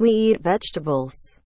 We eat vegetables.